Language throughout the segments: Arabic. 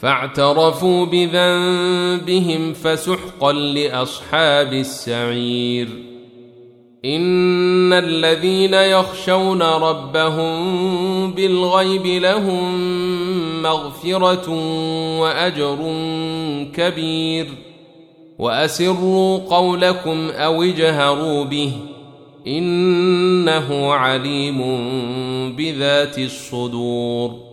فاعترفوا بذنبهم فسحقا لأصحاب السعير. إن الذين يخشون ربهم بالغيب لهم مغفرة وأجر كبير. وأسروا قولكم أو اجهروا به إنه عليم بذات الصدور.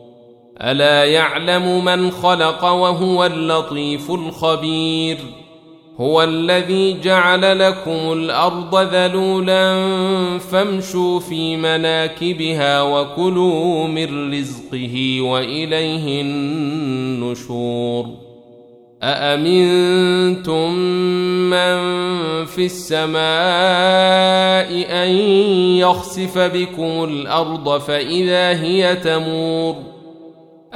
ألا يعلم من خلق وهو اللطيف الخبير؟ هو الذي جعل لكم الأرض ذلولا فامشوا في مناكبها وكلوا من رزقه وإليه النشور. أأمنتم من في السماء أن يخسف بكم الأرض فإذا هي تمور؟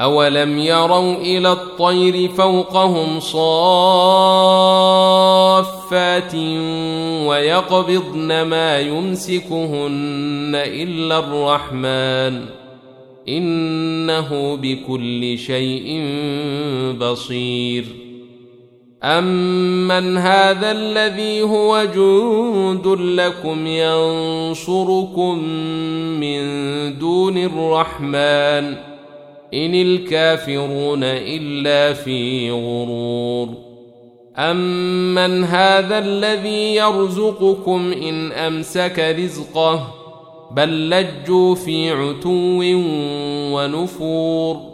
أولم يروا إلى الطير فوقهم صافات ويقبضن ما يمسكهن إلا الرحمن إنه بكل شيء بصير. أمن هذا الذي هو جند لكم ينصركم من دون الرحمن إن الكافرون إلا في غرور. امن هذا الذي يرزقكم ان امسك رزقه بل لجوا في عتو ونفور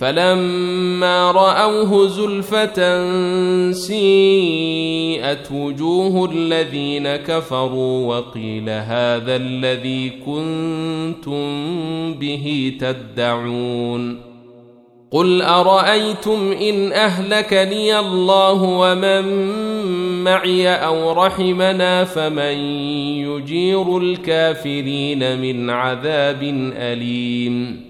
فلما رأوه زلفة سيئت وجوه الذين كفروا وقيل هذا الذي كنتم به تدعون قل أرأيتم إن اهلكني الله ومن معي أو رحمنا فمن يجير الكافرين من عذاب أليم